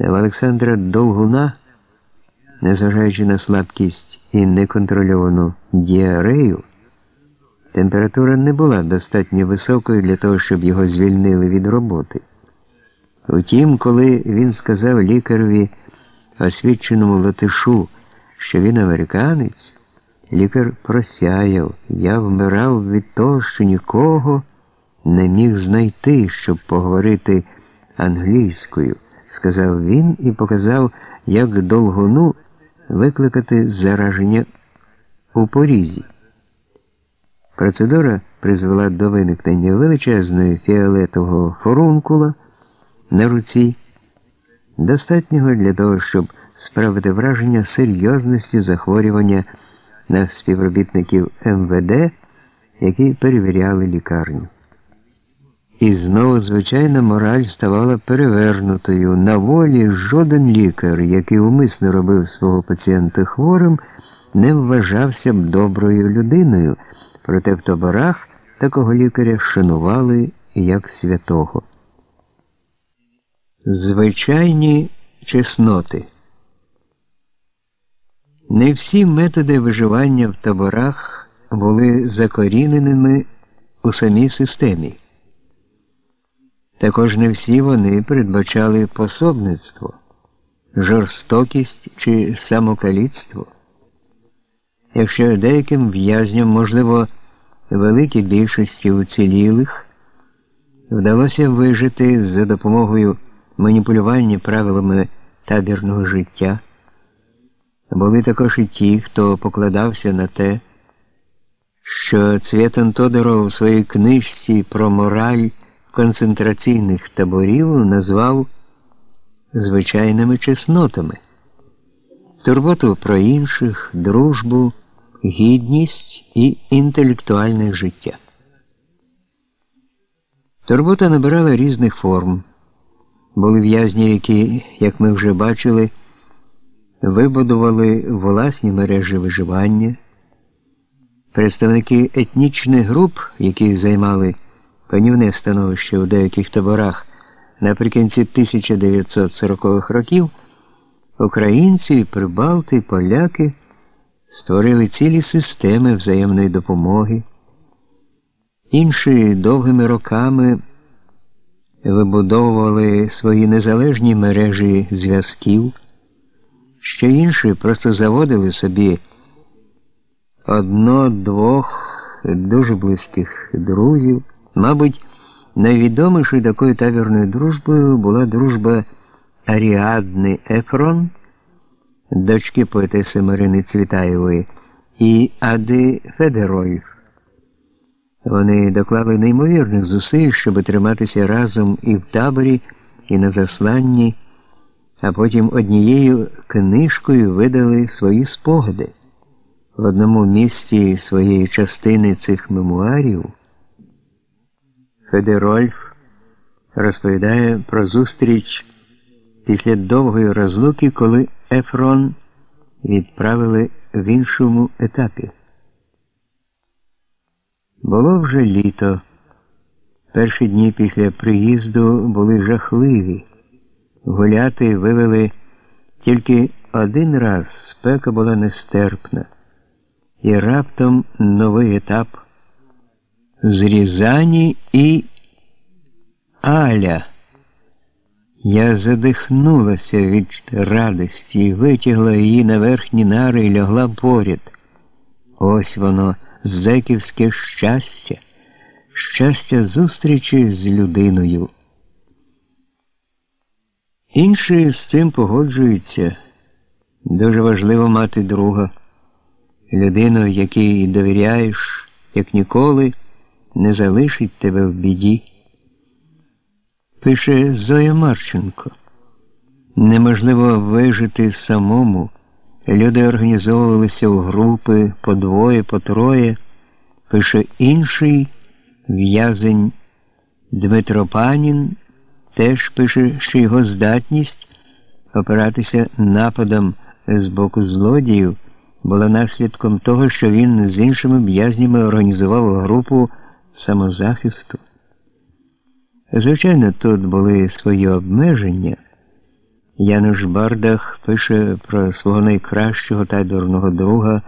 В Олександра Довгуна, незважаючи на слабкість і неконтрольовану діарею, температура не була достатньо високою для того, щоб його звільнили від роботи. Втім, коли він сказав лікареві, освіченому латишу, що він американець, лікар просяяв, я вмирав від того, що нікого не міг знайти, щоб поговорити англійською, сказав він і показав, як довгону викликати зараження у порізі. Процедура призвела до виникнення величезної фіолетового форункула на руці, достатнього для того, щоб справити враження серйозності захворювання на співробітників МВД, які перевіряли лікарню. І знову, звичайно, мораль ставала перевернутою. На волі жоден лікар, який умисно робив свого пацієнта хворим, не вважався б доброю людиною, проте в таборах такого лікаря шанували як святого. Звичайні чесноти. Не всі методи виживання в таборах були закоріненими у самій системі. Також не всі вони передбачали пособництво, жорстокість чи самокаліцтво. Якщо деяким в'язням, можливо, великій більшості уцілілих, вдалося вижити за допомогою маніпулювання правилами табірного життя, були також і ті, хто покладався на те, що Цвєтан Тодоров у своїй книжці про мораль концентраційних таборів назвав звичайними чеснотами, турботу про інших, дружбу, гідність і інтелектуальне життя. Турбота набирала різних форм. Були в'язні, які, як ми вже бачили, вибудували власні мережі виживання, представники етнічних груп, які займали панівне становище у деяких таборах наприкінці 1940-х років, українці, прибалти, поляки створили цілі системи взаємної допомоги. Інші довгими роками вибудовували свої незалежні мережі зв'язків, ще інші просто заводили собі одно-двох дуже близьких друзів. Мабуть, найвідомішою такою табірною дружбою була дружба Аріадни Ефрон, дочки поетеси Марини Цвітаєвої, і Ади Федерольф. Вони доклали неймовірних зусиль, щоб триматися разом і в таборі, і на засланні, а потім однією книжкою видали свої спогади. В одному місці своєї частини цих мемуарів. Федерольф розповідає про зустріч після довгої розлуки, коли Ефрон відправили в іншому етапі. Було вже літо. Перші дні після приїзду були жахливі. Гуляти вивели тільки один раз спека була нестерпна, і раптом новий етап зрізані і Аля. Я задихнулася від радості і витягла її на верхні нари і лягла поряд. Ось воно, зеківське щастя, щастя зустрічі з людиною. Інші з цим погоджуються. Дуже важливо мати друга, людину, якій довіряєш, як ніколи не залишить тебе в біді. Пише Зоя Марченко. Неможливо вижити самому. Люди організовувалися у групи по двоє, по троє. Пише інший в'язень Дмитро Панін, теж пише, що його здатність опиратися нападом з боку злодіїв була наслідком того, що він з іншими в'язнями організував групу самозахисту. Звичайно, тут були свої обмеження, Януш Бардах пише про свого найкращого та дурного друга